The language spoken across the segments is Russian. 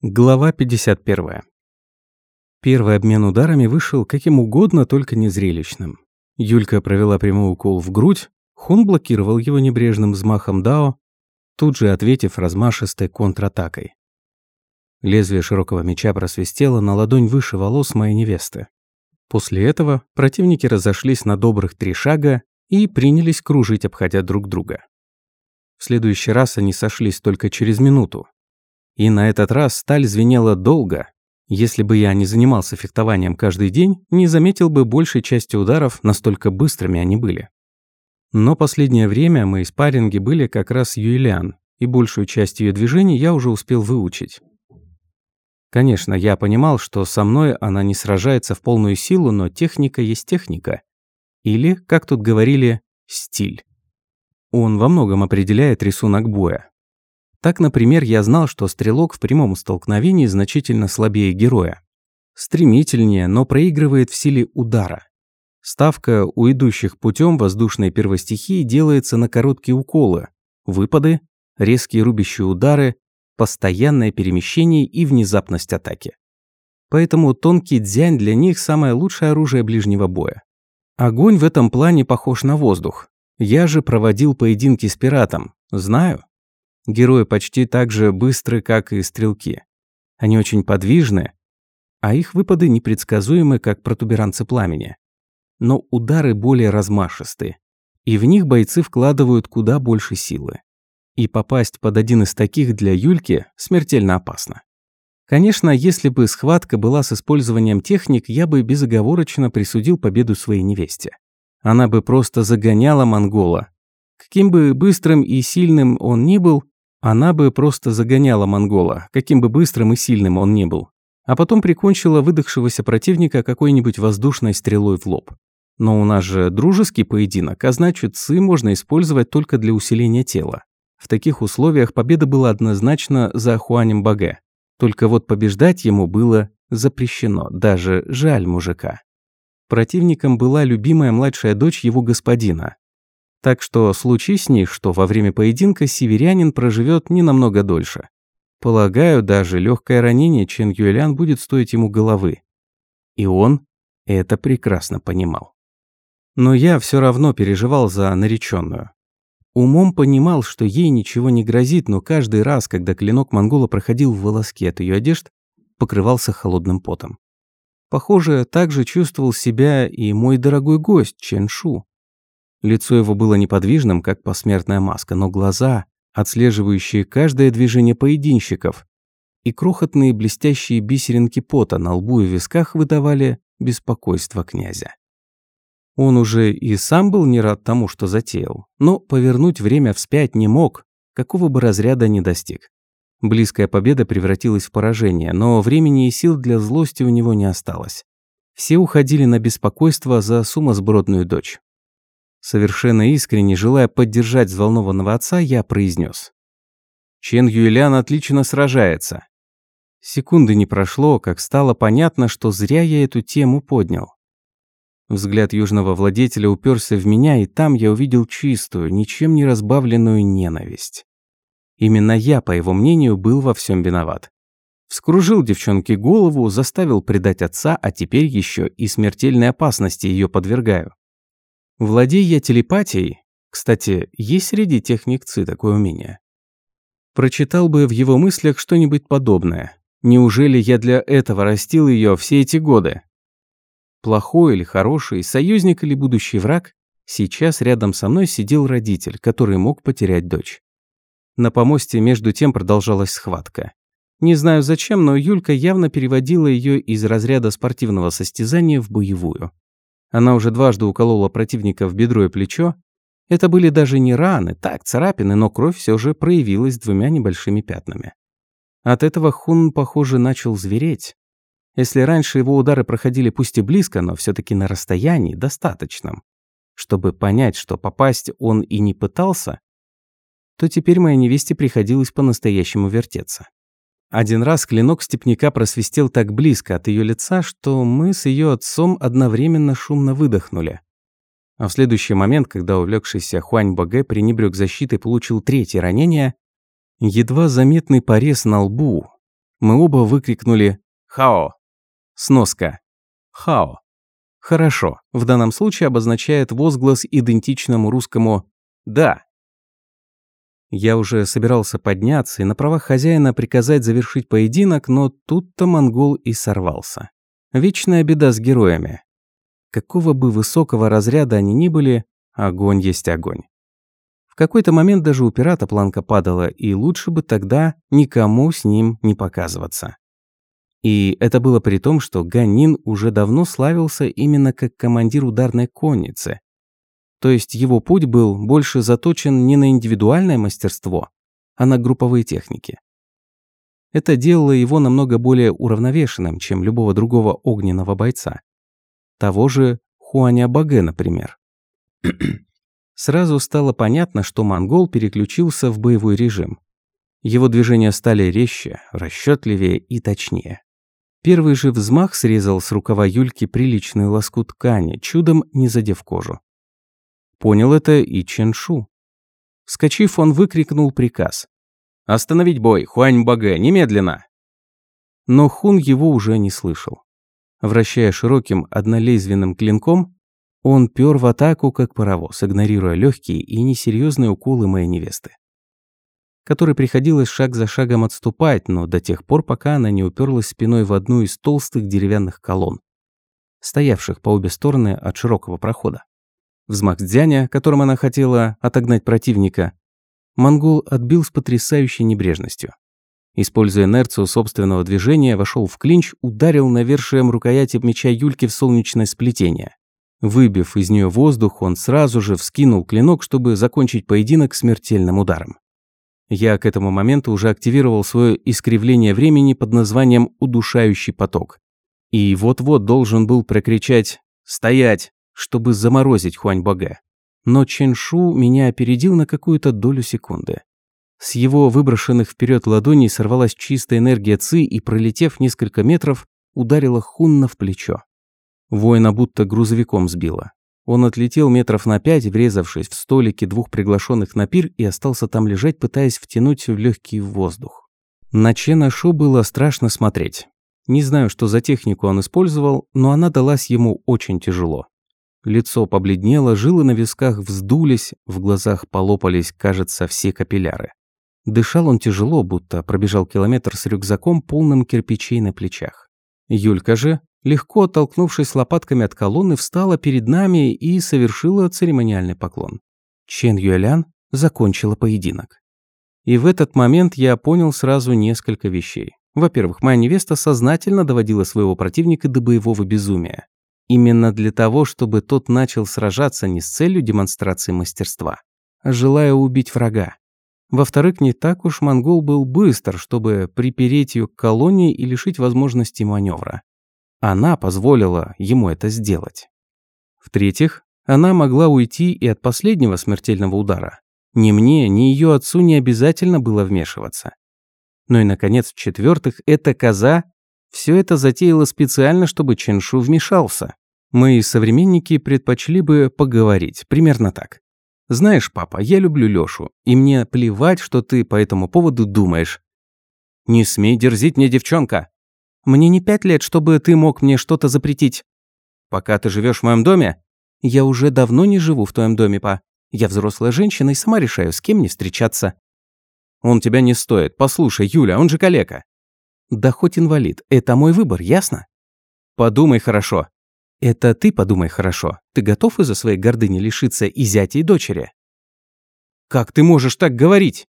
Глава 51. Первый обмен ударами вышел каким угодно, только не зрелищным. Юлька провела прямой укол в грудь, Хун блокировал его небрежным взмахом Дао, тут же ответив размашистой контратакой. Лезвие широкого меча просвистело на ладонь выше волос моей невесты. После этого противники разошлись на добрых три шага и принялись кружить, обходя друг друга. В следующий раз они сошлись только через минуту, и на этот раз сталь звенела долго. Если бы я не занимался фехтованием каждый день, не заметил бы большей части ударов, настолько быстрыми они были. Но последнее время мои спарринги были как раз Юлиан, и большую часть ее движений я уже успел выучить. Конечно, я понимал, что со мной она не сражается в полную силу, но техника есть техника. Или, как тут говорили, стиль. Он во многом определяет рисунок боя. Так, например, я знал, что стрелок в прямом столкновении значительно слабее героя. Стремительнее, но проигрывает в силе удара. Ставка у идущих путем воздушной первостихии делается на короткие уколы, выпады, резкие рубящие удары, постоянное перемещение и внезапность атаки. Поэтому тонкий дзянь для них самое лучшее оружие ближнего боя. Огонь в этом плане похож на воздух. Я же проводил поединки с пиратом. Знаю. Герои почти так же быстры, как и стрелки. Они очень подвижны, а их выпады непредсказуемы, как протуберанцы пламени. Но удары более размашистые, и в них бойцы вкладывают куда больше силы. И попасть под один из таких для Юльки смертельно опасно. Конечно, если бы схватка была с использованием техник, я бы безоговорочно присудил победу своей невесте. Она бы просто загоняла монгола. Каким бы быстрым и сильным он ни был, она бы просто загоняла монгола, каким бы быстрым и сильным он ни был, а потом прикончила выдохшегося противника какой-нибудь воздушной стрелой в лоб. Но у нас же дружеский поединок, а значит, цы можно использовать только для усиления тела. В таких условиях победа была однозначно за Хуанем Баге. Только вот побеждать ему было запрещено, даже жаль мужика. Противником была любимая младшая дочь его господина, так что случись с ней, что во время поединка северянин проживет не намного дольше. Полагаю, даже легкое ранение Чен Юэлян будет стоить ему головы. И он это прекрасно понимал. Но я все равно переживал за нареченную. Умом понимал, что ей ничего не грозит, но каждый раз, когда клинок монгола проходил в волоске от ее одежд, покрывался холодным потом. Похоже, так же чувствовал себя и мой дорогой гость Чен Шу. Лицо его было неподвижным, как посмертная маска, но глаза, отслеживающие каждое движение поединщиков, и крохотные блестящие бисеринки пота на лбу и висках выдавали беспокойство князя. Он уже и сам был не рад тому, что затеял, но повернуть время вспять не мог, какого бы разряда не достиг. Близкая победа превратилась в поражение, но времени и сил для злости у него не осталось. Все уходили на беспокойство за сумасбродную дочь. Совершенно искренне, желая поддержать взволнованного отца, я произнес. Чен Юэлян отлично сражается. Секунды не прошло, как стало понятно, что зря я эту тему поднял. Взгляд южного владетеля уперся в меня, и там я увидел чистую, ничем не разбавленную ненависть. Именно я, по его мнению, был во всем виноват. Вскружил девчонке голову, заставил предать отца, а теперь еще и смертельной опасности ее подвергаю. Владея я телепатией, кстати, есть среди техник ЦИ такое умение, прочитал бы в его мыслях что-нибудь подобное. Неужели я для этого растил ее все эти годы? Плохой или хороший, союзник или будущий враг, сейчас рядом со мной сидел родитель, который мог потерять дочь. На помосте между тем продолжалась схватка. Не знаю зачем, но Юлька явно переводила ее из разряда спортивного состязания в боевую. Она уже дважды уколола противника в бедро и плечо. Это были даже не раны, так, царапины, но кровь все же проявилась двумя небольшими пятнами. От этого Хун, похоже, начал звереть. Если раньше его удары проходили пусть и близко, но все таки на расстоянии достаточном, чтобы понять, что попасть он и не пытался, то теперь моей невесте приходилось по-настоящему вертеться. Один раз клинок степняка просвистел так близко от ее лица, что мы с ее отцом одновременно шумно выдохнули. А в следующий момент, когда увлекшийся Хуань Багэ пренебрег защитой получил третье ранение, едва заметный порез на лбу, Мы оба выкрикнули «Хао!» Сноска. «Хао». «Хорошо» в данном случае обозначает возглас идентичному русскому «да». Я уже собирался подняться и на правах хозяина приказать завершить поединок, но тут-то монгол и сорвался. Вечная беда с героями. Какого бы высокого разряда они ни были, огонь есть огонь. В какой-то момент даже у пирата планка падала, и лучше бы тогда никому с ним не показываться. И это было при том, что Ганин уже давно славился именно как командир ударной конницы. То есть его путь был больше заточен не на индивидуальное мастерство, а на групповые техники. Это делало его намного более уравновешенным, чем любого другого огненного бойца. Того же Хуаня Баге, например. Сразу стало понятно, что монгол переключился в боевой режим. Его движения стали резче, расчетливее и точнее. Первый же взмах срезал с рукава Юльки приличный лоскут ткани, чудом не задев кожу. Понял это и Ченшу. Вскочив, он выкрикнул приказ. «Остановить бой! Хуань Багэ, немедленно!» Но Хун его уже не слышал. Вращая широким однолезвенным клинком, он пёр в атаку, как паровоз, игнорируя легкие и несерьезные уколы моей невесты которой приходилось шаг за шагом отступать, но до тех пор, пока она не уперлась спиной в одну из толстых деревянных колонн, стоявших по обе стороны от широкого прохода. Взмах дзяня, которым она хотела отогнать противника, монгол отбил с потрясающей небрежностью. Используя инерцию собственного движения, вошел в клинч, ударил навершием рукояти меча Юльки в солнечное сплетение. Выбив из нее воздух, он сразу же вскинул клинок, чтобы закончить поединок смертельным ударом. Я к этому моменту уже активировал свое искривление времени под названием «удушающий поток». И вот-вот должен был прокричать «Стоять!», чтобы заморозить Хуань-Бага. Но Ченшу меня опередил на какую-то долю секунды. С его выброшенных вперед ладоней сорвалась чистая энергия Ци и, пролетев несколько метров, ударила Хунна в плечо. Воина будто грузовиком сбила. Он отлетел метров на пять, врезавшись в столики двух приглашенных на пир и остался там лежать, пытаясь втянуть в легкий воздух. На Чена Шу было страшно смотреть. Не знаю, что за технику он использовал, но она далась ему очень тяжело. Лицо побледнело, жилы на висках вздулись, в глазах полопались, кажется, все капилляры. Дышал он тяжело, будто пробежал километр с рюкзаком, полным кирпичей на плечах. Юлька же, легко оттолкнувшись лопатками от колонны, встала перед нами и совершила церемониальный поклон. Чен Юэлян закончила поединок. И в этот момент я понял сразу несколько вещей. Во-первых, моя невеста сознательно доводила своего противника до боевого безумия. Именно для того, чтобы тот начал сражаться не с целью демонстрации мастерства, а желая убить врага. Во-вторых, не так уж монгол был быстр, чтобы припереть ее к колонии и лишить возможности маневра. Она позволила ему это сделать. В-третьих, она могла уйти и от последнего смертельного удара. Ни мне, ни ее отцу не обязательно было вмешиваться. Ну и, наконец, в-четвертых, эта коза все это затеяла специально, чтобы Ченшу вмешался. Мои современники предпочли бы поговорить, примерно так. «Знаешь, папа, я люблю Лёшу, и мне плевать, что ты по этому поводу думаешь». «Не смей дерзить мне, девчонка!» Мне не пять лет, чтобы ты мог мне что-то запретить. Пока ты живешь в моем доме? Я уже давно не живу в твоем доме, па. Я взрослая женщина и сама решаю, с кем мне встречаться. Он тебя не стоит. Послушай, Юля, он же калека. Да хоть инвалид. Это мой выбор, ясно? Подумай хорошо. Это ты подумай хорошо. Ты готов из-за своей гордыни лишиться и зятя, и дочери? Как ты можешь так говорить?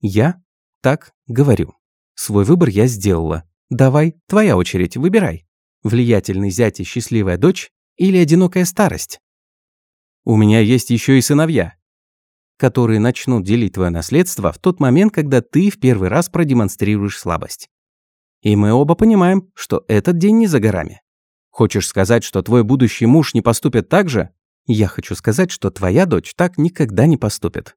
Я так говорю. Свой выбор я сделала. Давай, твоя очередь, выбирай. Влиятельный зять и счастливая дочь или одинокая старость? У меня есть еще и сыновья, которые начнут делить твое наследство в тот момент, когда ты в первый раз продемонстрируешь слабость. И мы оба понимаем, что этот день не за горами. Хочешь сказать, что твой будущий муж не поступит так же? Я хочу сказать, что твоя дочь так никогда не поступит.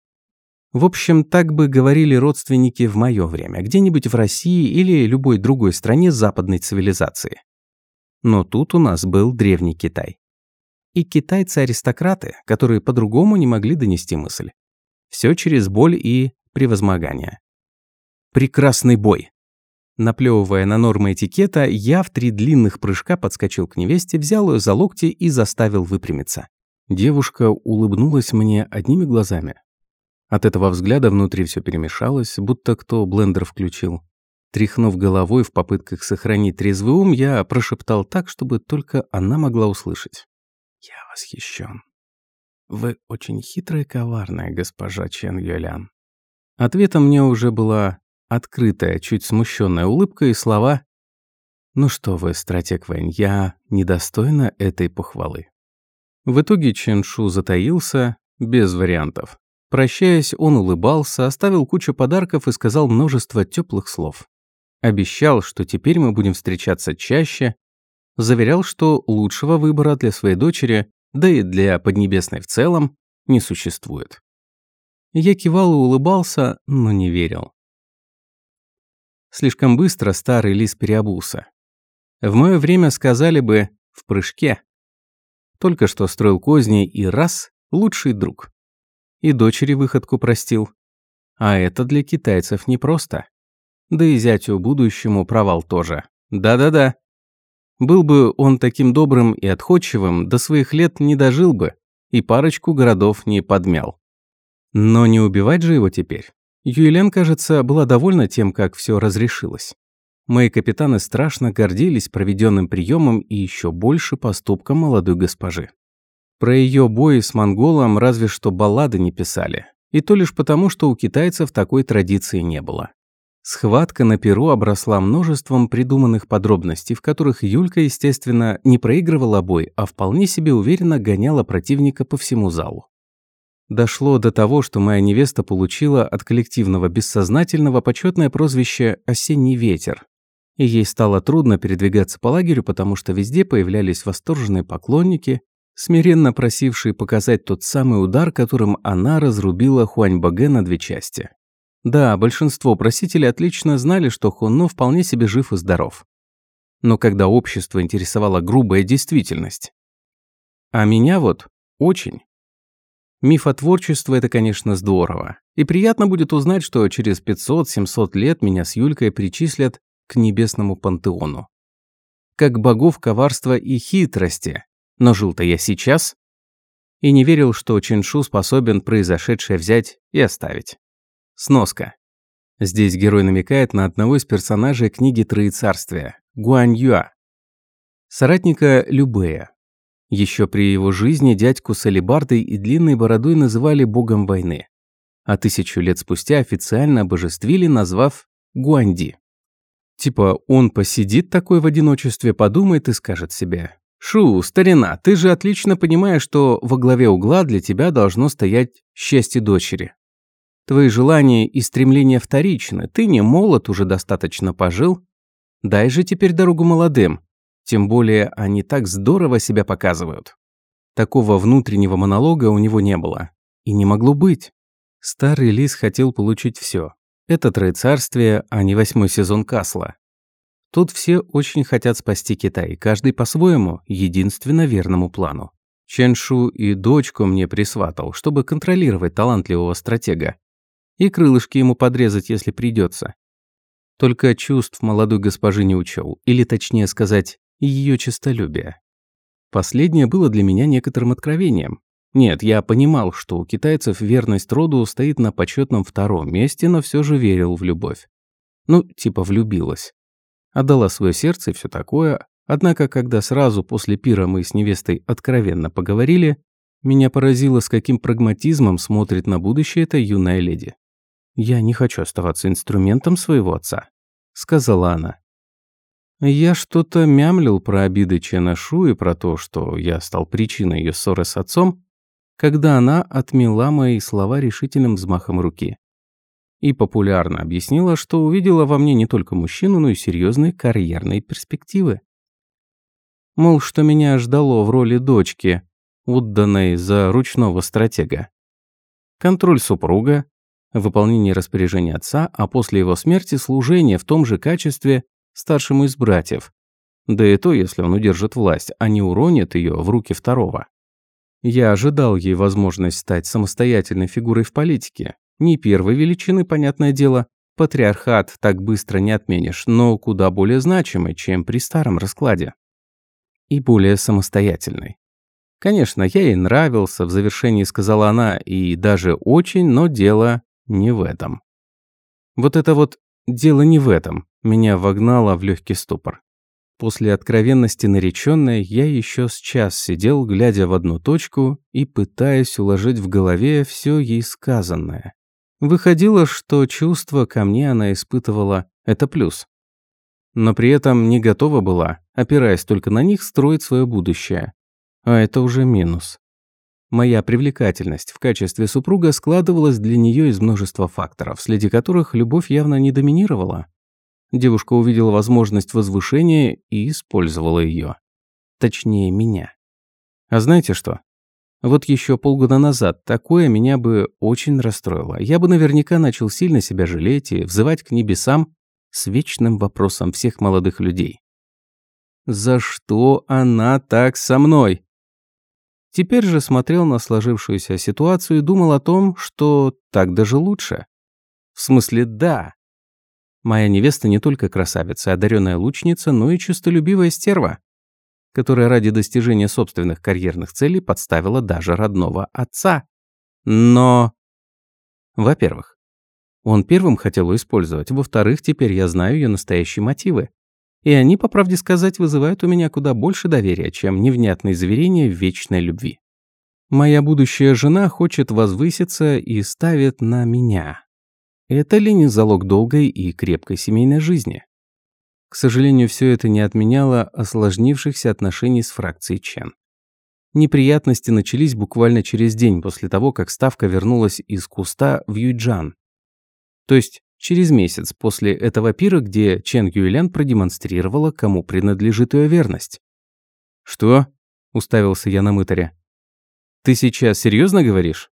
В общем, так бы говорили родственники в мое время, где-нибудь в России или любой другой стране западной цивилизации. Но тут у нас был древний Китай. И китайцы-аристократы, которые по-другому не могли донести мысль. Все через боль и превозмогание. Прекрасный бой. Наплевывая на нормы этикета, я в три длинных прыжка подскочил к невесте, взял ее за локти и заставил выпрямиться. Девушка улыбнулась мне одними глазами. От этого взгляда внутри все перемешалось, будто кто блендер включил. Тряхнув головой в попытках сохранить трезвый ум, я прошептал так, чтобы только она могла услышать. «Я восхищен. Вы очень хитрая и коварная, госпожа Чен Юлян». Ответом мне уже была открытая, чуть смущенная улыбка и слова «Ну что вы, стратег Вэнь, я недостойна этой похвалы». В итоге Чен Шу затаился, без вариантов. Прощаясь, он улыбался, оставил кучу подарков и сказал множество теплых слов. Обещал, что теперь мы будем встречаться чаще, заверял, что лучшего выбора для своей дочери, да и для Поднебесной в целом, не существует. Я кивал и улыбался, но не верил. Слишком быстро старый лис переобулся. В мое время сказали бы «в прыжке». Только что строил козни и раз – лучший друг и дочери выходку простил. А это для китайцев непросто. Да и зятю будущему провал тоже. Да-да-да. Был бы он таким добрым и отходчивым, до своих лет не дожил бы и парочку городов не подмял. Но не убивать же его теперь. Юйлен, кажется, была довольна тем, как все разрешилось. Мои капитаны страшно гордились проведенным приемом и еще больше поступком молодой госпожи. Про ее бои с монголом разве что баллады не писали. И то лишь потому, что у китайцев такой традиции не было. Схватка на Перу обросла множеством придуманных подробностей, в которых Юлька, естественно, не проигрывала бой, а вполне себе уверенно гоняла противника по всему залу. Дошло до того, что моя невеста получила от коллективного бессознательного почетное прозвище «Осенний ветер». И ей стало трудно передвигаться по лагерю, потому что везде появлялись восторженные поклонники, смиренно просивший показать тот самый удар, которым она разрубила Хуаньбаге на две части. Да, большинство просителей отлично знали, что Хунно вполне себе жив и здоров. Но когда общество интересовала грубая действительность. А меня вот очень. Мифотворчество – это, конечно, здорово. И приятно будет узнать, что через 500-700 лет меня с Юлькой причислят к небесному пантеону. Как богов коварства и хитрости, но жил-то я сейчас. И не верил, что Чиншу способен произошедшее взять и оставить. Сноска. Здесь герой намекает на одного из персонажей книги Троецарствия – Гуань Юа. Соратника Любея. Еще при его жизни дядьку с алебардой и длинной бородой называли богом войны. А тысячу лет спустя официально обожествили, назвав Гуанди. Типа он посидит такой в одиночестве, подумает и скажет себе «Шу, старина, ты же отлично понимаешь, что во главе угла для тебя должно стоять счастье дочери. Твои желания и стремления вторичны, ты не молод, уже достаточно пожил. Дай же теперь дорогу молодым, тем более они так здорово себя показывают». Такого внутреннего монолога у него не было. И не могло быть. Старый лис хотел получить все. Это троецарствие, а не восьмой сезон Касла. Тут все очень хотят спасти Китай, каждый по-своему, единственно верному плану. Ченшу и дочку мне присватал, чтобы контролировать талантливого стратега. И крылышки ему подрезать, если придется. Только чувств молодой госпожи не учел, или точнее сказать, ее честолюбие. Последнее было для меня некоторым откровением. Нет, я понимал, что у китайцев верность роду стоит на почетном втором месте, но все же верил в любовь. Ну, типа влюбилась отдала свое сердце и все такое. Однако, когда сразу после пира мы с невестой откровенно поговорили, меня поразило, с каким прагматизмом смотрит на будущее эта юная леди. «Я не хочу оставаться инструментом своего отца», — сказала она. Я что-то мямлил про обиды Ченашу и про то, что я стал причиной ее ссоры с отцом, когда она отмела мои слова решительным взмахом руки и популярно объяснила, что увидела во мне не только мужчину, но и серьезные карьерные перспективы. Мол, что меня ждало в роли дочки, отданной за ручного стратега. Контроль супруга, выполнение распоряжений отца, а после его смерти служение в том же качестве старшему из братьев. Да и то, если он удержит власть, а не уронит ее в руки второго. Я ожидал ей возможность стать самостоятельной фигурой в политике, не первой величины, понятное дело, патриархат так быстро не отменишь, но куда более значимый, чем при старом раскладе. И более самостоятельный. Конечно, я ей нравился, в завершении сказала она, и даже очень, но дело не в этом. Вот это вот «дело не в этом» меня вогнало в легкий ступор. После откровенности нареченной я еще с час сидел, глядя в одну точку и пытаясь уложить в голове все ей сказанное. Выходило, что чувство ко мне она испытывала – это плюс. Но при этом не готова была, опираясь только на них, строить свое будущее. А это уже минус. Моя привлекательность в качестве супруга складывалась для нее из множества факторов, среди которых любовь явно не доминировала. Девушка увидела возможность возвышения и использовала ее. Точнее, меня. А знаете что? Вот еще полгода назад такое меня бы очень расстроило. Я бы наверняка начал сильно себя жалеть и взывать к небесам с вечным вопросом всех молодых людей. «За что она так со мной?» Теперь же смотрел на сложившуюся ситуацию и думал о том, что так даже лучше. В смысле, да, Моя невеста не только красавица, одаренная лучница, но и честолюбивая стерва, которая ради достижения собственных карьерных целей подставила даже родного отца. Но... Во-первых, он первым хотел использовать. Во-вторых, теперь я знаю ее настоящие мотивы. И они, по правде сказать, вызывают у меня куда больше доверия, чем невнятные заверения в вечной любви. Моя будущая жена хочет возвыситься и ставит на меня. Это ли не залог долгой и крепкой семейной жизни? К сожалению, все это не отменяло осложнившихся отношений с фракцией Чен. Неприятности начались буквально через день после того, как Ставка вернулась из куста в Юйджан. То есть через месяц после этого пира, где Чен Юйлян продемонстрировала, кому принадлежит ее верность. «Что?» – уставился я на мытаря. «Ты сейчас серьезно говоришь?»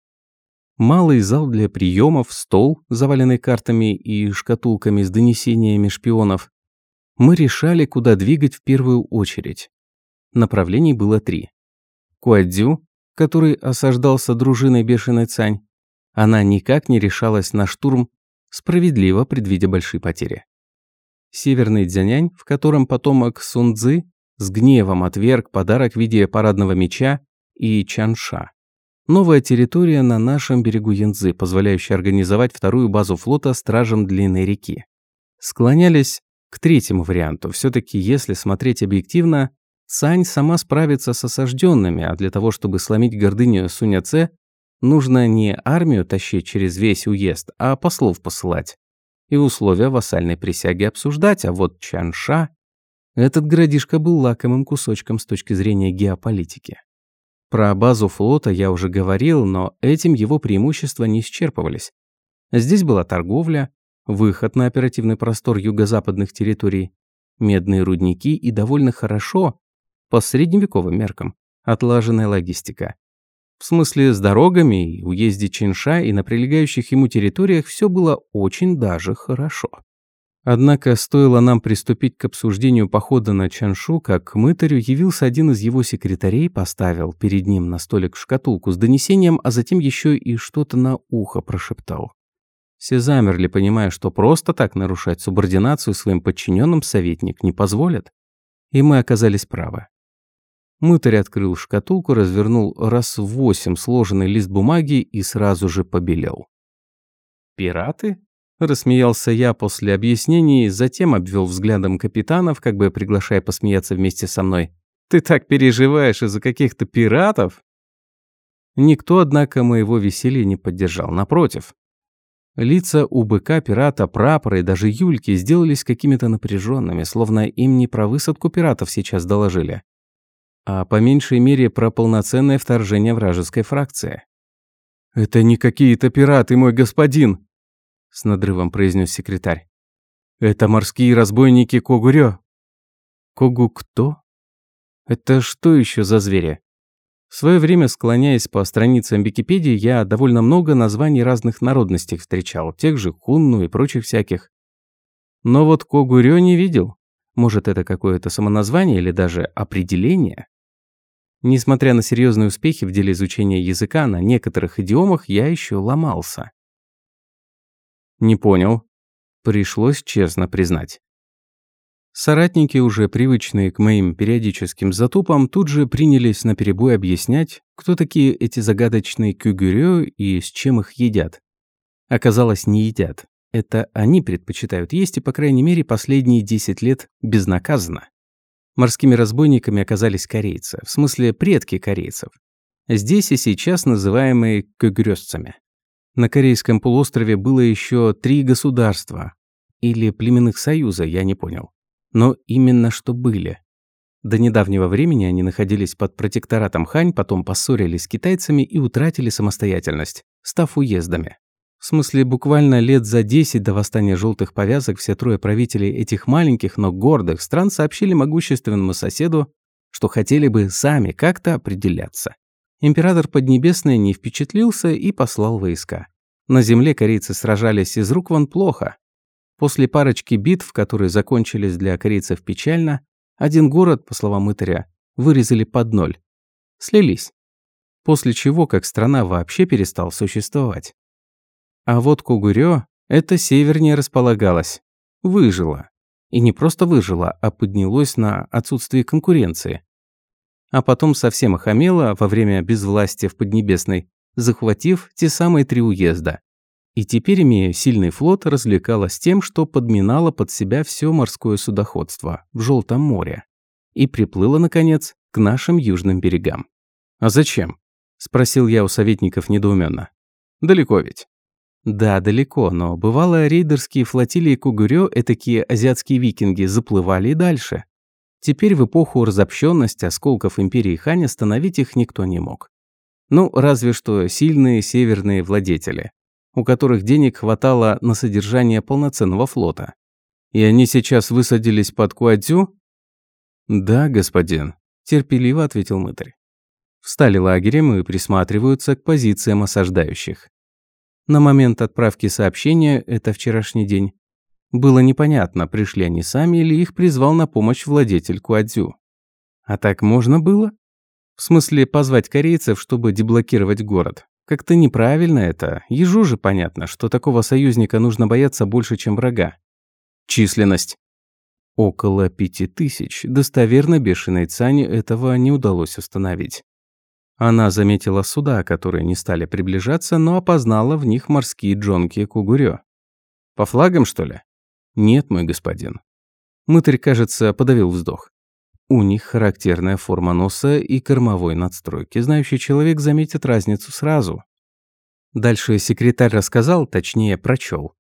Малый зал для приемов, стол, заваленный картами и шкатулками с донесениями шпионов. Мы решали, куда двигать в первую очередь. Направлений было три. Куадзю, который осаждался дружиной бешеной Цань. Она никак не решалась на штурм, справедливо предвидя большие потери. Северный Дзянянь, в котором потомок Сунцзы с гневом отверг подарок в виде парадного меча и Чанша. Новая территория на нашем берегу Янзы, позволяющая организовать вторую базу флота стражем Длинной реки. Склонялись к третьему варианту. Все-таки, если смотреть объективно, Сань сама справится с осажденными, а для того, чтобы сломить гордыню Суня Це, нужно не армию тащить через весь уезд, а послов посылать. И условия вассальной присяги обсуждать, а вот Чанша... Этот городишко был лакомым кусочком с точки зрения геополитики. Про базу флота я уже говорил, но этим его преимущества не исчерпывались. Здесь была торговля, выход на оперативный простор юго-западных территорий, медные рудники и довольно хорошо, по средневековым меркам, отлаженная логистика. В смысле, с дорогами уезде Чинша и на прилегающих ему территориях все было очень даже хорошо. Однако стоило нам приступить к обсуждению похода на Чаншу, как к мытарю явился один из его секретарей, поставил перед ним на столик шкатулку с донесением, а затем еще и что-то на ухо прошептал. Все замерли, понимая, что просто так нарушать субординацию своим подчиненным советник не позволит. И мы оказались правы. Мытарь открыл шкатулку, развернул раз в восемь сложенный лист бумаги и сразу же побелел. «Пираты?» Рассмеялся я после объяснений, затем обвел взглядом капитанов, как бы приглашая посмеяться вместе со мной. «Ты так переживаешь из-за каких-то пиратов?» Никто, однако, моего веселья не поддержал. Напротив. Лица у быка, пирата, прапора и даже Юльки сделались какими-то напряженными, словно им не про высадку пиратов сейчас доложили, а по меньшей мере про полноценное вторжение вражеской фракции. «Это не какие-то пираты, мой господин!» с надрывом произнес секретарь. Это морские разбойники Когурё. Когу кто? Это что еще за звери? В свое время, склоняясь по страницам Википедии, я довольно много названий разных народностей встречал, тех же хунну и прочих всяких. Но вот Когурё не видел. Может, это какое-то самоназвание или даже определение? Несмотря на серьезные успехи в деле изучения языка, на некоторых идиомах я еще ломался. «Не понял». Пришлось честно признать. Соратники, уже привычные к моим периодическим затупам, тут же принялись наперебой объяснять, кто такие эти загадочные кюгюрё и с чем их едят. Оказалось, не едят. Это они предпочитают есть и, по крайней мере, последние 10 лет безнаказанно. Морскими разбойниками оказались корейцы, в смысле предки корейцев. Здесь и сейчас называемые кюгрёсцами. На Корейском полуострове было еще три государства. Или племенных союза, я не понял но именно что были. До недавнего времени они находились под протекторатом Хань, потом поссорились с китайцами и утратили самостоятельность, став уездами. В смысле, буквально лет за 10 до восстания желтых повязок все трое правителей этих маленьких, но гордых стран сообщили могущественному соседу, что хотели бы сами как-то определяться. Император Поднебесный не впечатлился и послал войска. На земле корейцы сражались из рук вон плохо, После парочки битв, которые закончились для корейцев печально, один город, по словам мытаря, вырезали под ноль. Слились. После чего как страна вообще перестал существовать. А вот Кугурё это севернее располагалось. Выжило. И не просто выжило, а поднялось на отсутствие конкуренции. А потом совсем охамело во время безвластия в Поднебесной, захватив те самые три уезда. И теперь, имея сильный флот, развлекалась тем, что подминала под себя все морское судоходство в Желтом море. И приплыла, наконец, к нашим южным берегам. «А зачем?» – спросил я у советников недоуменно. «Далеко ведь». Да, далеко, но бывало рейдерские флотилии Кугурё, этакие азиатские викинги, заплывали и дальше. Теперь в эпоху разобщенности осколков империи Хань остановить их никто не мог. Ну, разве что сильные северные владетели у которых денег хватало на содержание полноценного флота. И они сейчас высадились под Куадзю? Да, господин, терпеливо ответил мытарь. Встали лагерем и присматриваются к позициям осаждающих. На момент отправки сообщения, это вчерашний день, было непонятно, пришли они сами или их призвал на помощь владетель Куадзю. А так можно было? В смысле, позвать корейцев, чтобы деблокировать город. Как-то неправильно это. Ежу же понятно, что такого союзника нужно бояться больше, чем врага. Численность. Около пяти тысяч. Достоверно бешеной Цане этого не удалось установить. Она заметила суда, которые не стали приближаться, но опознала в них морские джонки Кугурё. «По флагам, что ли?» «Нет, мой господин». Мытарь, кажется, подавил вздох. У них характерная форма носа и кормовой надстройки. Знающий человек заметит разницу сразу. Дальше секретарь рассказал, точнее, прочел.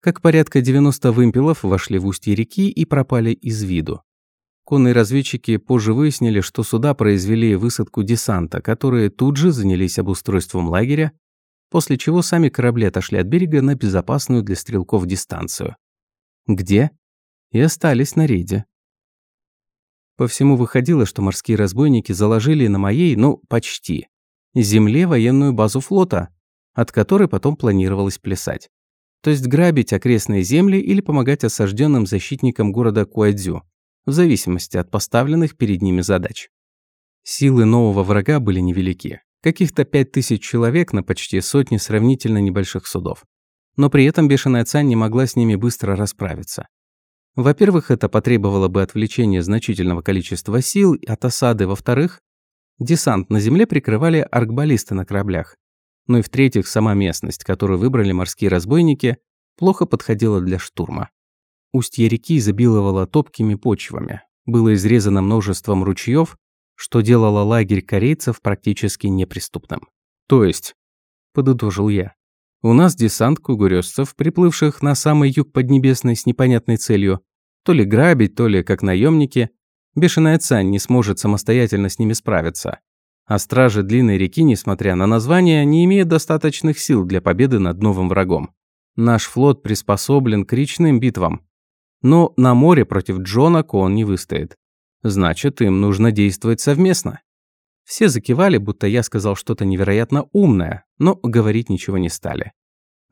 Как порядка 90 вымпелов вошли в устье реки и пропали из виду. Конные разведчики позже выяснили, что суда произвели высадку десанта, которые тут же занялись обустройством лагеря, после чего сами корабли отошли от берега на безопасную для стрелков дистанцию. Где? И остались на рейде. По всему выходило, что морские разбойники заложили на моей, ну, почти, земле военную базу флота, от которой потом планировалось плясать. То есть грабить окрестные земли или помогать осажденным защитникам города Куадзю, в зависимости от поставленных перед ними задач. Силы нового врага были невелики. Каких-то пять тысяч человек на почти сотни сравнительно небольших судов. Но при этом бешеная цань не могла с ними быстро расправиться. Во-первых, это потребовало бы отвлечения значительного количества сил от осады. Во-вторых, десант на земле прикрывали аркбаллисты на кораблях. Ну и в-третьих, сама местность, которую выбрали морские разбойники, плохо подходила для штурма. Устье реки изобиловало топкими почвами, было изрезано множеством ручьев, что делало лагерь корейцев практически неприступным. То есть, подытожил я, у нас десант кугурёзцев, приплывших на самый юг Поднебесной с непонятной целью, то ли грабить, то ли как наемники, бешеная цань не сможет самостоятельно с ними справиться. А стражи Длинной реки, несмотря на название, не имеют достаточных сил для победы над новым врагом. Наш флот приспособлен к речным битвам. Но на море против Джона Кон не выстоит. Значит, им нужно действовать совместно. Все закивали, будто я сказал что-то невероятно умное, но говорить ничего не стали.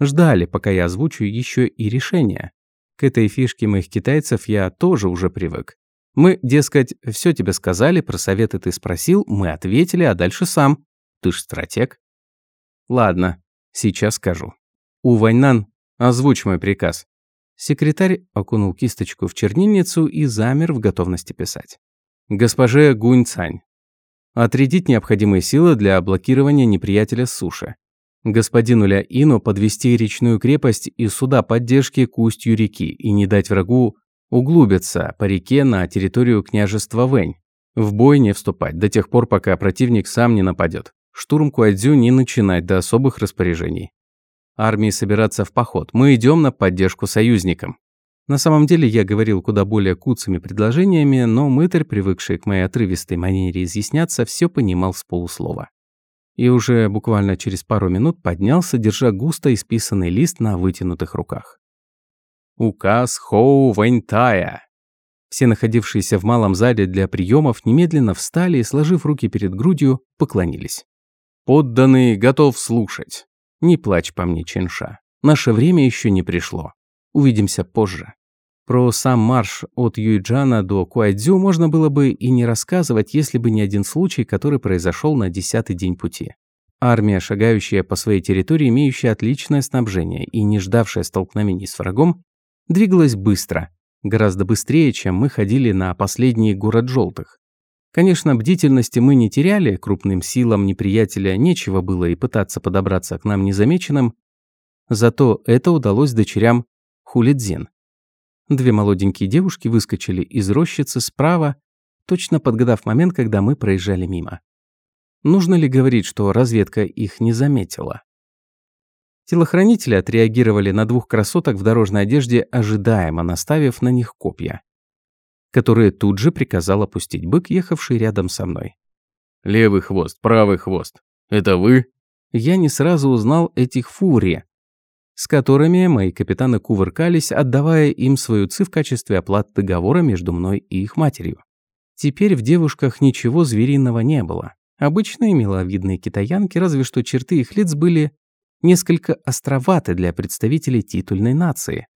Ждали, пока я озвучу еще и решение. К этой фишке моих китайцев я тоже уже привык. Мы, дескать, все тебе сказали, про советы ты спросил, мы ответили, а дальше сам. Ты ж стратег. Ладно, сейчас скажу. У Ваньнан, озвучь мой приказ. Секретарь окунул кисточку в чернильницу и замер в готовности писать. Госпоже Гунь Цань. Отрядить необходимые силы для блокирования неприятеля с суши. Господину Ля Ину подвести речную крепость и суда поддержки к устью реки и не дать врагу углубиться по реке на территорию княжества Вэнь. В бой не вступать до тех пор, пока противник сам не нападет. Штурм Куадзю не начинать до особых распоряжений армии собираться в поход. Мы идем на поддержку союзникам. На самом деле я говорил куда более куцами предложениями, но мытарь, привыкший к моей отрывистой манере изъясняться, все понимал с полуслова. И уже буквально через пару минут поднялся, держа густо исписанный лист на вытянутых руках. Указ Хоу Вэньтая. Все находившиеся в малом зале для приемов немедленно встали и, сложив руки перед грудью, поклонились. «Подданный готов слушать. Не плачь по мне, Ченша. Наше время еще не пришло. Увидимся позже. Про сам марш от Юйджана до Куайдзю можно было бы и не рассказывать, если бы не один случай, который произошел на десятый день пути. Армия, шагающая по своей территории, имеющая отличное снабжение и не ждавшая столкновений с врагом, двигалась быстро, гораздо быстрее, чем мы ходили на последний город желтых. Конечно, бдительности мы не теряли, крупным силам неприятеля нечего было и пытаться подобраться к нам незамеченным, зато это удалось дочерям Хулидзин. Две молоденькие девушки выскочили из рощицы справа, точно подгадав момент, когда мы проезжали мимо. Нужно ли говорить, что разведка их не заметила? Телохранители отреагировали на двух красоток в дорожной одежде, ожидаемо наставив на них копья которые тут же приказал опустить бык, ехавший рядом со мной. «Левый хвост, правый хвост. Это вы?» Я не сразу узнал этих фури, с которыми мои капитаны кувыркались, отдавая им свою ци в качестве оплаты договора между мной и их матерью. Теперь в девушках ничего звериного не было. Обычные миловидные китаянки, разве что черты их лиц были несколько островаты для представителей титульной нации,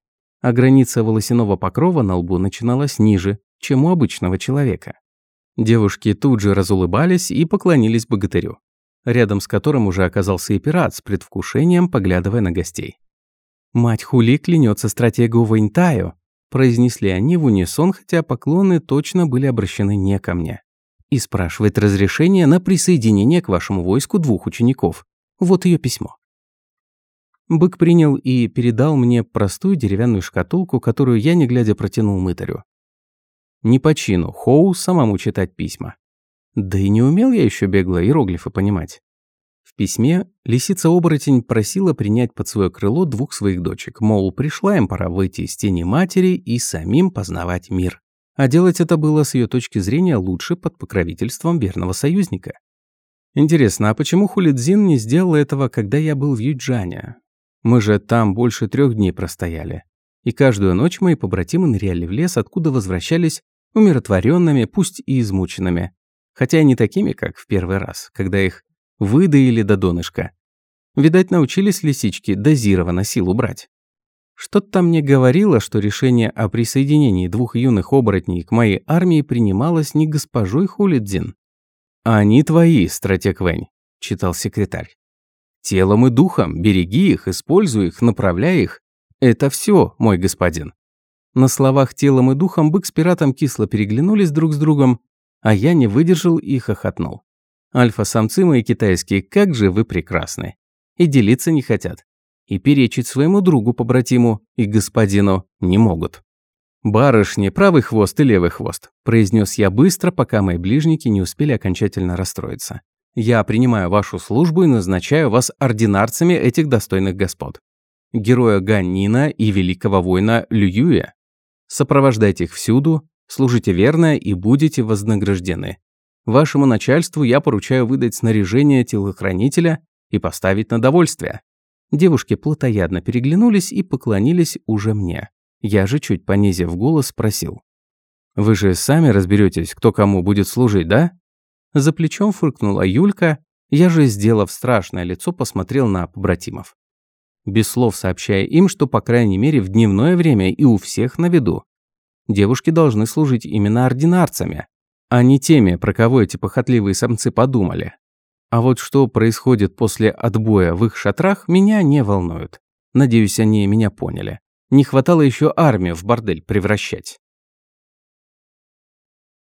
а граница волосяного покрова на лбу начиналась ниже, чем у обычного человека. Девушки тут же разулыбались и поклонились богатырю, рядом с которым уже оказался и пират с предвкушением, поглядывая на гостей. «Мать Хули клянется стратегу Вэньтаю», произнесли они в унисон, хотя поклоны точно были обращены не ко мне. И спрашивает разрешение на присоединение к вашему войску двух учеников. Вот ее письмо. Бык принял и передал мне простую деревянную шкатулку, которую я, не глядя, протянул мытарю. Не по чину, Хоу самому читать письма. Да и не умел я еще бегло иероглифы понимать. В письме лисица-оборотень просила принять под свое крыло двух своих дочек, мол, пришла им пора выйти из тени матери и самим познавать мир. А делать это было с ее точки зрения лучше под покровительством верного союзника. Интересно, а почему Хулидзин не сделал этого, когда я был в Юджане? Мы же там больше трех дней простояли. И каждую ночь мои побратимы ныряли в лес, откуда возвращались умиротворенными, пусть и измученными. Хотя и не такими, как в первый раз, когда их выдаили до донышка. Видать, научились лисички дозированно силу брать. Что-то мне говорило, что решение о присоединении двух юных оборотней к моей армии принималось не госпожой Хулидзин. «А они твои, стратег Вэнь», – читал секретарь. «Телом и духом, береги их, используй их, направляй их. Это все, мой господин». На словах телом и духом бык с пиратом кисло переглянулись друг с другом, а я не выдержал и хохотнул. Альфа-самцы мои китайские, как же вы прекрасны. И делиться не хотят. И перечить своему другу-побратиму и господину не могут. «Барышни, правый хвост и левый хвост», – произнес я быстро, пока мои ближники не успели окончательно расстроиться. «Я принимаю вашу службу и назначаю вас ординарцами этих достойных господ. Героя Ганнина и великого воина Лююя. Сопровождайте их всюду, служите верно и будете вознаграждены. Вашему начальству я поручаю выдать снаряжение телохранителя и поставить на довольствие». Девушки плотоядно переглянулись и поклонились уже мне. Я же, чуть понизив голос, спросил. «Вы же сами разберетесь, кто кому будет служить, да?» За плечом фыркнула Юлька, я же, сделав страшное лицо, посмотрел на побратимов без слов сообщая им, что по крайней мере в дневное время и у всех на виду. Девушки должны служить именно ординарцами, а не теми, про кого эти похотливые самцы подумали. А вот что происходит после отбоя в их шатрах, меня не волнует. Надеюсь, они меня поняли. Не хватало еще армию в бордель превращать.